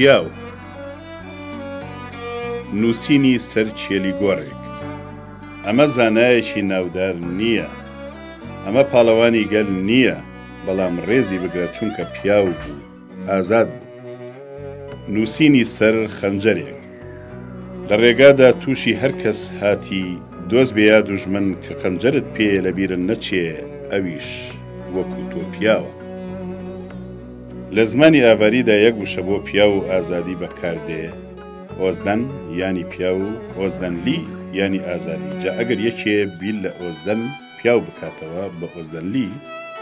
پیاو، نووسینی سەر کێلی گۆڕێک، ئەمە زانایەکی ناودار نییە، ئەمە پاڵەوانی گەل نییە، بەڵام ڕێزی بگرە چونکە پیاو بوو ئازاد بوو. نووسینی سەر خەنجەرێک لە ڕێگادا تووشی هەر کەس هاتی دۆست بێ یا دوژمن کە خەنجەرت پێیە لە بیرن نەچێ ئەویش وەکوو تۆ پیاوە. لە زمانی ئاڤاریدا یەک وشە بۆ پیاو و ئازادی بە کار دێ، ئۆزدەن یانی پیاو و ئۆزدەنلی یانی ئازادی جا ئەگەر یەکێ بیر لە ئۆزدەن پیاو بکاتەوە بە ئۆزەنلی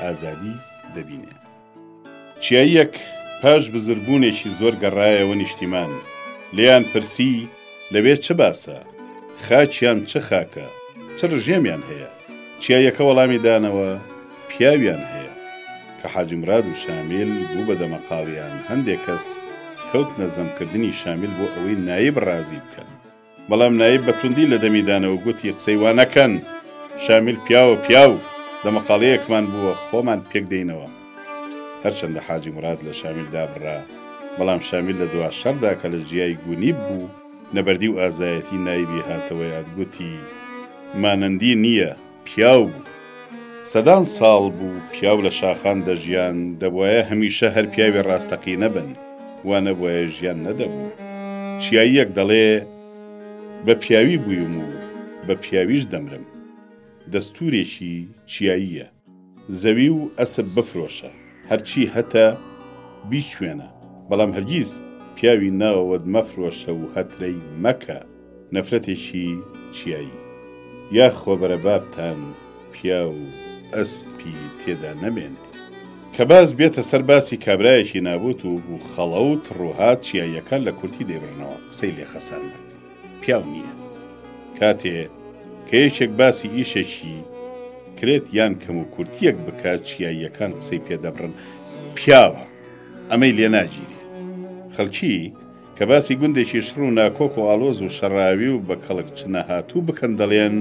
ئازادی دەبینێ. چیاییەک پاش بزربوونێکی زۆر گەڕایەوە نیشتیمان، لێیان پرسی لەوێ چ باسە؟ خاکیان چ خاکە؟ چ ڕژێمیان هەیە؟ چیاییەکە وەڵامی دانەوە، پیاویان هەیە. کە حاجی مراد و شامیل بوو بە دەمەقاڵیان هەندێ کەس کەوتنە زەمکردنی شامیل بۆ ئەوەی نایب ڕازی بکەن. بەڵام نایب بە توندی لە دەمی دانەوە گوتی، قسەی وا نەکەن، شامیل پیاوە پیاو، دەمەقاڵێیەکمان بووە، خۆمان پێک دێینەوە. هەرچەندە حاجی موراد لە شامیل دابڕرا، بەڵام شامیل لە دوا شەڕدا کە لە جیای گونیب بوو، نەبەردی و ئازایەتی نایبی هاتەوە یاد، گوتی، مانەندی نییە، پیاو بوو. سەدان ساڵ بوو پیاو لە شاخان دەژیان، دەبوایە هەمیشە هەر پیاوی ڕاستەقینە بن، وا نەبوایە ژیان نەدەبوو. چیاییەک دەڵێ، بە پیاوی بوویم و بە پیاویش دەمرم. دەستوورێکی چیاییە. زەوی و ئەسپ بفرۆشە، هەرچی هەتە بیچوێنە، بەڵام هەرگیز پیاوی ناوەوەت مەفرۆشە و هەترەی مەکە، نەفرەتێکی چیایی. یاخوە بەرەبابتان پیاو و ئەسپی تێدا نەمێنێ. کە باس بێتە سەر باسی کابرایەکی نابوت و خەڵەوت ڕووهات چیاییەکان لە کورتی دەیبڕنەوە، قسەی لێ خەسار مەکە. پیاو نییە کاتێ کە یەکێک باسی ئیشێکی کرێت یان کەم و کورتیەک بکە چیاییەکان قسەی پێدەبڕن پیاوە ئەمەی لێ ناگیرێ خەڵکی کە باسی گوندێکی شڕ و ناکۆک و ئالۆز و شەڕاوی و بە کەڵک چنە هاتوو بکەن دەڵێن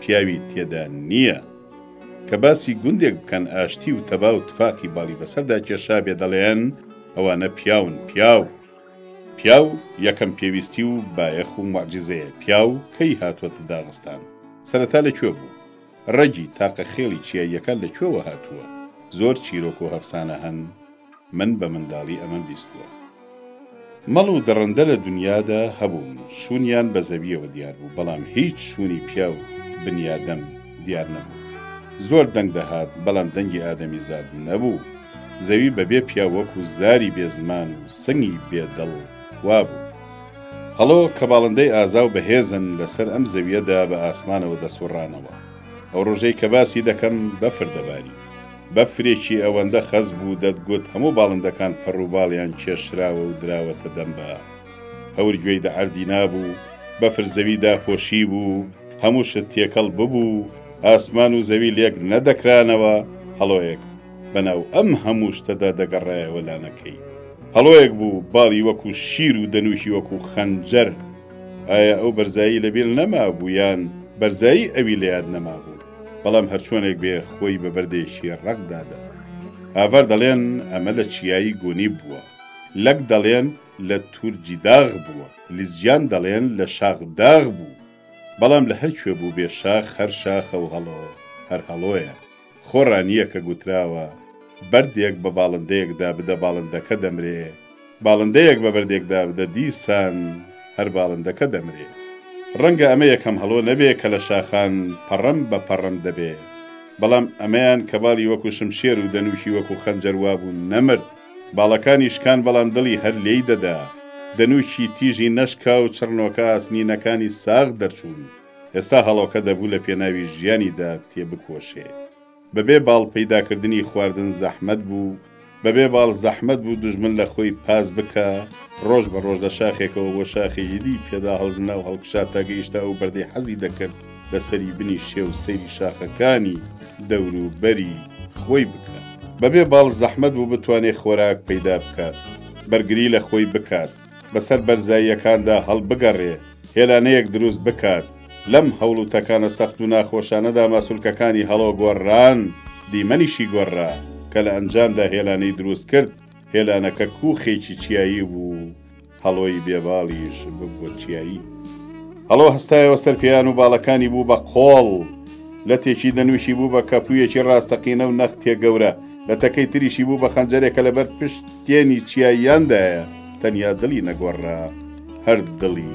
پیاوی تێدا نییە کە باسی گوندێک بکەن ئاشتی و تەبا و تفاقی باڵی بەسەردا کێشا بێ دەڵێن ئەوانە پیاون پیاو پیاو یەکەم پێویستی و بایەخ و موعجیزەیە، پیاو کەی هاتووەتە داغستان؟ سەرەتا لە کوێ بوو؟ ڕەگی تاقە خێڵی چیاییەکان لە کوێوە هاتووە؟ زۆر چیرۆک و هەفسانە هەن من بە منداڵی ئەمەم بیستووە. مەڵ و دڕندە لە دونیادا هەبوون، شوونیان بە زەوییەوە دیار بوو، بەڵام هیچ شوونی پیاو، بنیادەم، دیار نەبوو. زۆر دەنگ دەهات، بەڵام دەنگی ئادەمیزاد نەبوو. زەوی بە بێ پیاو وەکو زاری بێ زمان و سنگی بێ دڵ وابوو. هەڵۆ کە باڵندەی ئازا و بەهێزن لە سەر ئەم زەوییەدا بە ئاسمانەوە دەسوڕانەوە. ئەو ڕۆژەی کە باسی دەکەم بەفر دەباری. بەفرێکی ئەوەندە خەست بوو دەتگوت هەموو باڵندەکان پەڕوباڵیان کێشراوە و دراوەتە دەمبە. هەور گوێی دە عەردی نابوو، بەفر زەوی داپۆشیبوو، هەموو شت تێکەڵ ببوو، ئاسمان و زەوی لێک نەدەکرانەوە، هەڵۆیەک بەناو ئەم هەموو شتەدا دەگەڕایەوە لانەکەی. هەڵۆیەک بوو باڵی وەکوو شیر و دەنووکی وەکوو خەنجەر. ئایا ئەو بەرزایی لە بیر نەمابوو یان بەرزایی ئەوی لە یاد نەمابوو؟ بەڵام هەرچۆنێک بێ خۆی بە بەردێکی ڕەق دادە. هاڤەر دەڵێن ئەمە لە چیایی گونیب بووە. لەک دەڵێن، لە تور جی داغ بووە. لزجیان دەڵێن لە شاخ داغ بوو. بەڵام لە هەرکوێ بووبێ شاخ هەر شاخە و هەڵۆ هەر هەڵۆیە. خۆڕا نییە کە گوتراوە، بەردێک بە باڵندەیەکدا بدە باڵندەکە دەمرێ، باڵندەیەک بە بەردێکدا بدە دیسان هەر باڵندەکە دەمرێ. ڕەنگە ئەمە یەکەم هەڵۆ نەبێ کە لە شاخان پەڕەم بە پەڕەم دەبێ. بەڵام ئەمەیان کە باڵی وەکوو شمشێر و دەنووکی وەکوو خەنجەر وابوو نەمرد. باڵەکانی شکان بەڵام دڵی هەر لێی دەدا. دەنووکی تیژی نەشکا و چڕنۆکە ئاسنینەکانی ساغ دەرچوون. ئێستا هەڵۆکە دەبوو لە پێناوی ژیانیدا تێبکۆشێ. بەبێ باڵ پەیداکردنی خواردن زەحمەت بوو، بەبێ باڵ زەحمەت بوو دوژمن لە خۆی پاس بکا. ڕۆژ بە ڕۆژ لە شاخێکەوە بۆ شاخێکی دی پێدا هەڵزنا و هەڵکشا تا گەیشتە ئەو بەردەی حەزی دەکرد. لەسەری بنی شێو سەیری شاخەکانی دەوروبەری خۆی بکات بەبێ باڵ زەحمەت بوو بتوانێت خۆراک پەیدا بکات بەرگری لە خۆی بکات بەسەر بەرزاییەکاندا هەڵبگەڕێ هێلانەیەک دروست بکات لەم هەوڵ و تەکانە سەخت و ناخۆشانەدا ماسولکەکانی هەڵۆ گۆڕران دیمەنیشی گۆڕرا کە لە ئەنجامدا هێلانەی دروست کرد هێلانەکە کوخێکی چیایی بوو هەڵۆی بێ باڵیش ببووە چیایی. هەڵۆ هەستایەوە سەر پێیان و باڵەکانی بوو بە قۆڵ. لەتێکی دەنووشی بوو بە کەپوویەکی ڕاستەقینە و نەختێ گەورە، لەتەکەی تریشی بوو بە خەنجەرێک کە لەبەر پشتێنی چیاییاندایە، تەنیا دڵی نەگۆڕرا، هەر دڵی.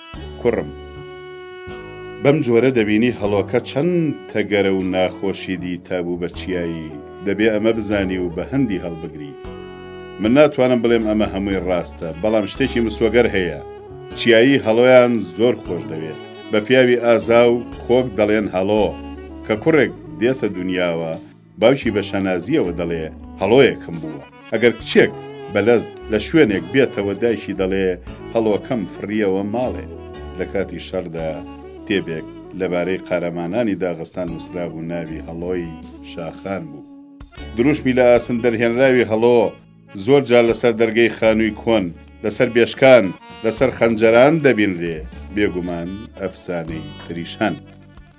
کوڕم. بەم جۆرە دەبینی هەڵۆکە چەند تەگەرە و ناخۆشی دی تا بوو بە چیایی، دەبێ ئەمە بزانی و بە هەندی هەڵبگری. من ناتوانم بڵێم ئەمە هەمووی ڕاستە، بەڵام شتێکی مسۆگەر هەیە، چیایی هەڵۆیان زۆر خۆش دەوێت. بە پیاوی ئازا و کۆک دەڵێن هەڵۆ. کە کوڕێک دێتە دونیاوە، باوکی بە شانازییەوە دەڵێ، هەڵۆیەکم بووە. ئەگەر کچێک، بەلەز، لە شوێنێک بێتەوە دایکی دەڵێ، هەڵۆکەم فڕییەوە ماڵێ. لە کاتی شەڕدا کتێبێک لەبارەی قارەمانانی داغستان نووسرابوو ناوی هەڵۆی شاخان بوو. دروشمی لە ئاسن دەرهێنراوی هەڵۆ، زۆر جار لەسەر دەرگەی خانووی کۆن، لەسەر بێشکان، لەسەر خەنجەران دەبینرێ، بێگومان ئەفسانەی تریش هەن.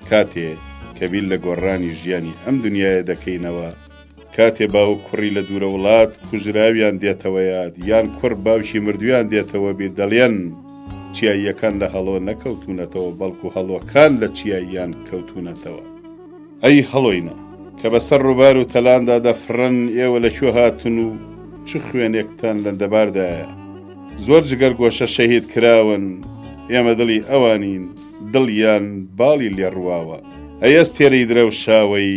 کاتێ کە بیر لە گۆڕرانی ژیانی ئەم دنیایە دەکەینەوە، کاتێ باوک کوڕی لە دوورە وڵات کوژراویان دێتەوە یاد، یان کوڕ باوکی مردوویان دێتەوە بیر، دەڵێن، چیاییەکان لە هەڵۆ نەکەوتوونەتەوە، بەڵکو هەڵۆکان لە چیاییان کەوتوونەتەوە. ئەی هەڵۆینە، کە بەسەر ڕووبار و تەلاندا دەفڕن، ئێوە لە کوێ هاتوون و چ خوێنێکتان لەندەباردایە؟ زۆر جگەرگۆشە شەهید کراون، ئێمە دڵی ئەوانین، دڵیان باڵی لێ ڕواوە. ئەی ئەستێرەی درەوشاوەی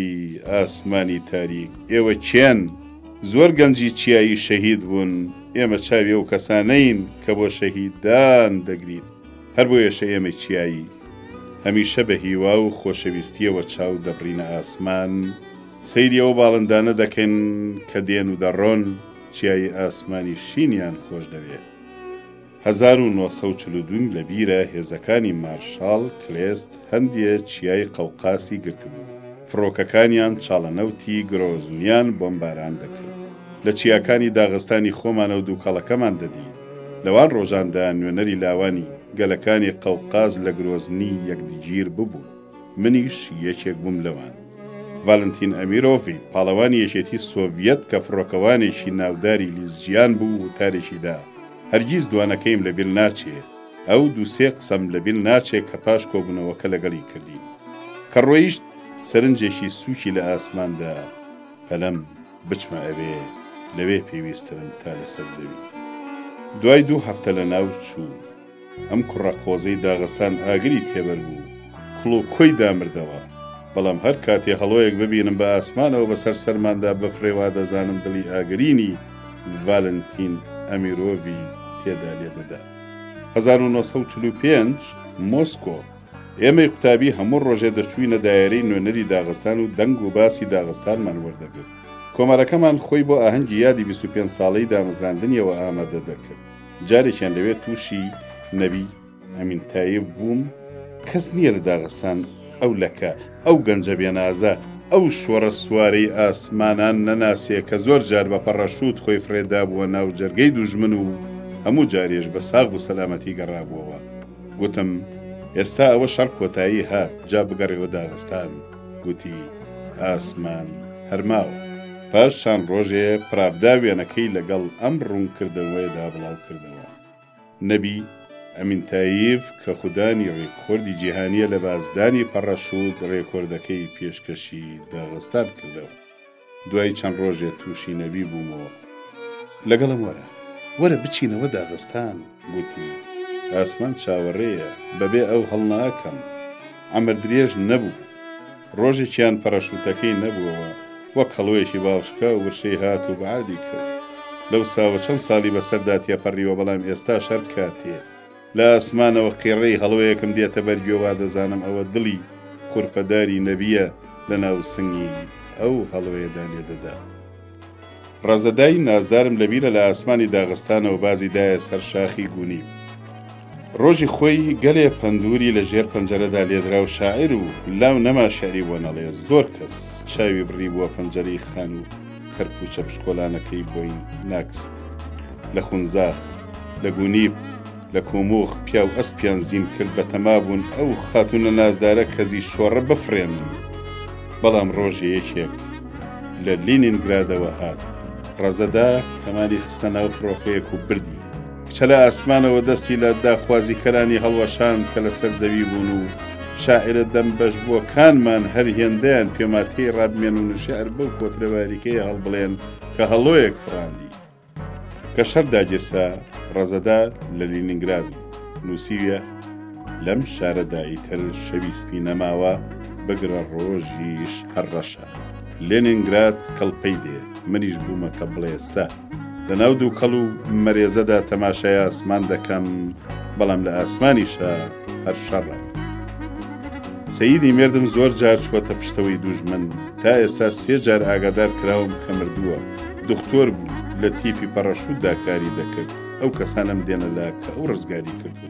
ئاسمانی تاریک، ئێوە کێن؟ زۆر گەنجی چیایی شەهید بوون، ئێمە چاوی ئەو کەسانەین کە بۆ شەهیدان دەگرین. هەر بۆیەشە ئێمەی چیایی هەمیشە بە هیوا و خۆشەویستییەوە چاو دەبڕینە ئاسمان، سەیری ئەو باڵندانە دەکەین کە دێن و دەڕۆن، چیایی ئاسمانی شینیان خۆش دەوێ. هەزار و نۆ سەد و چل و دوو م لەبیرە هێزەکانی مارشاڵ کلێست هەندێ چیای قەوقاسی گرتبوو، فڕۆکەکانیان چاڵە نەوتی گرۆزنیان بۆمباران دەکرد. لە چیاکانی داغستانی خۆمانە و دووکەڵەکەمان دەدی. لەوان ڕۆژاندا نوێنەری لاوانی گەلەکانی قەوقاز لە گرۆزنی یەکدگیر ببوون. منیش یەکێک بووم لەوان. ڤالنتین ئەمیرۆڤی پاڵەوانی یەکێتی سۆڤیەت کە فڕۆکەوانێکی ناوداری لیزجیان بوو وتارێکی دا. هەرگیز دوانەکەیم لە بیر ناچێ ئەو دوو سێ قسەم لە بیر ناچێ کە پاش کۆبوونەوەکە لەگەڵی کردین. کە ڕۆیشت سەرنجێکی سووکی لە ئاسماندا پەلەم. بچمە ئەوێ لەوێ پێویسترم تا لەسەر زەوی دوای دوو هەفتە لە ناو چوو ئەم کوڕە قۆزەی داغستان ئاگری تێبەر بوو کوڵ و کۆی دامردەوە بەڵام هەر کاتێ هەڵۆیەک ببینم بە ئاسمانەوە بەسەر سەرماندا بەفرێوا دەزانم دڵی ئاگرینی ڤالنتین ئەمیرۆڤی تێدا لێدەدا 1945 مۆسکۆ ئێمەی قوتابی هەموو ڕۆژێ دەچووینە دایەرەی نوێنەری داغستان و دەنگ و باسی داغستانمان وەردەگرت. کۆمارەکەمان خۆی بۆ ئاهەنگی یادی بیست و پێنج ساڵەی دامەزراندنیەوە ئامادە دەکرد. جارێکیان لەوێ تووشی نەبی ئەمین تایف بووم. کەس نییە لە داغستان ئەو لەکە، ئەو گەنجە بێنازە، ئەو شۆڕە سوارەی ئاسمانان نەناسێ کە زۆر جار بە پەڕەشووت خۆی فڕێ دابووە ناو جەرگەی دوژمن و هەموو جارێش بە ساغ و سەلامەتی گەڕابووەوە. گوتم ئێستا ئەوە شەڕ کۆتایی هات جا بگەڕێەوە داغستان گوتی ئاسمان هەرماوە پاش چەند ڕۆژێ پراڤدا وێنەکەی لەگەڵ ئەم ڕوونکردەوەیدا بڵاو کردەوە نەبی ئەمین تایف کە خودانی ڕێکۆردی جیهانیە لە بازدانی پەڕەشوت ڕێکۆردەکەی پێشکەشی داغستان کردەوە. دوای چەند ڕۆژێ تووشی نەبی بوومەوە. لەگەڵم وەرە. وەرە بچینەوە داغستان. گوتی. ئاسمان چاوەڕێیە. بەبێ ئەو هەڵناکەم. عەمر درێژ نەبوو. ڕۆژێکیان پەڕەشووتەکەی نەبووەوە. وەک خەڵۆیەکی باڵشکا و ورچەی هات و بەعادی کرد. لەوساوە چەند ساڵی بەسەردا تێپەڕیوە بەڵام ئێستاش هەر کاتێ. لە ئاسمانەوە قیڕەی هەڵۆیەکم دێتە بەر گوێ وا دەزانم ئەوە دڵی خورپەداری نەبییە لە ناو سنگی ئەو هەڵۆیەدا لێ دەدا. ڕەزەدای نازدارم لە بیرە لە ئاسمانی داغستانەوە بازی دایە سەر شاخی گونی. ڕۆژی خۆی گەلێ پەندوری لە ژێر پەنجەرەدا لێدرا و شاعیر و لاو نەما شعری بۆ نەڵێ زۆر کەس چاوی بڕی بووە پەنجەرەی خانوو. کەرپوچە بچکۆلانەکەی بۆین ناکست لە خونزاخ لە گونیب لە کۆمۆخ پیاو ئەسپیان زین کرد بە تەما بوون ئەو خاتونە نازدارە کەزی شۆڕە بفرێنن بەڵام ڕۆژێ یەکێک لە لینینگرادەوە هات ڕەزەدا کەمالی خستە ناو فڕۆکەیەک و بردی کچە لە ئاسمانەوە دەستی لە داخوازیکەرانی هەڵوەشاند کە لەسەر زەوی بوون و شاعیرە دەم بەشبووەکانمان هەر هێندەیان پێما تێی ڕابمێنن و شیعر بەو کۆترە باریکەیە هەڵبڵێن کە هەڵۆیەک فڕاندی. کە شەڕ داگیرسا، ڕەزەدا لە لینینگراد بوو. نووسیویە، لەم شارەدا ئیتر شەوی سپی نەماوە، بگرە ڕۆژیش هەر ڕەشە. لینینگراد کڵپەی دێ، منیش بوومەتە بڵێسە. لە ناو دووکەڵ و مەرێزەدا تەماشای ئاسمان دەکەم بەڵام لە ئاسمانیشە هەر شەڕە سەیدی مردم زۆر جار چوەتە پشتەوەی دوژمن تا ئێستا سێ جار ئاگادار کراوم کە مردووە دکتۆر بوو لە تیپی پەڕەشوتدا کاری دەکرد ئەو کەسانم دێنە لا کە ئەو ڕزگاری کردووە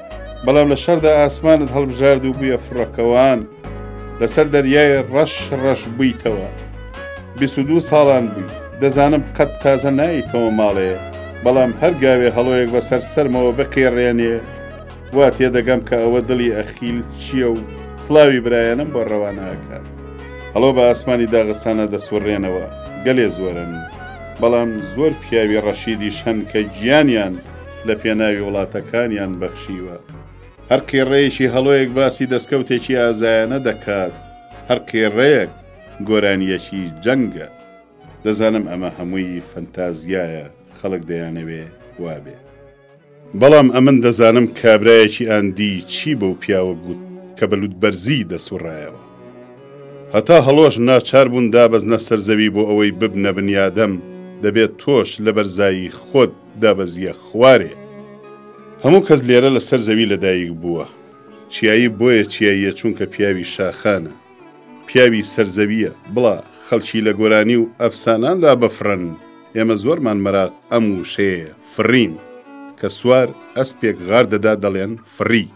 بەڵام لە شەردا ئاسمانت هەڵبژارد و بووە فڕەکەوان لەسەر دەریای ڕەش ڕەش بوویتەوە دو ساڵان بووی دەزانم قەت تازە نایتەوە ماڵێ بەڵام هەر گاوێ هەڵۆیەک بەسەر سەرمەوە بقێڕێنێ وا تێدەگەم کە ئەوە دڵی ئەخیل چییە و سلاوی برایەنم بۆ ڕەواناکات هەڵۆ بە ئاسمانی داغستانە دەسوڕێنەوە گەلێ زۆرن بەڵام زۆر پیاوی ڕەشیدی شەن کە گیانیان لە پێناوی وڵاتەکانیان بەخشیوە. هەر قێڕەیەکی هەڵۆیەک باسی دەستکەوتێکی ئازایانە دەکات، هەر قێڕەیەک گۆرانییەکی جەنگە. دەزانم ئەمە هەمووی فەنتازیایە، خەڵک دەیانەوێ وابێ. بەڵام ئەمن دەزانم کابرایەکی ئاندی چی بەو پیاوە گوت کە بە لووتبەرزی دەسوڕایەوە. هەتا هەڵۆش ناچار بوون دابەزنە سەر زەوی بۆ ئەوەی ببنە بنیادەم، دەبێ تۆش لە بەرزایی خۆت دابەزیە خوارێ هەموو کەس لێرە لەسەر زەوی لەدایک بووە چیایی بۆیە چیاییە چونکە پیاوی شاخانە پیاوی سەرزەویە بڵا خەلکی لە گۆرانی و ئەفسانان دا بفرن ئێمە زۆرمان مەراق ئەم ووشەیە فرین کە سوار ئەسپێک غار دەدا دەلێن فری.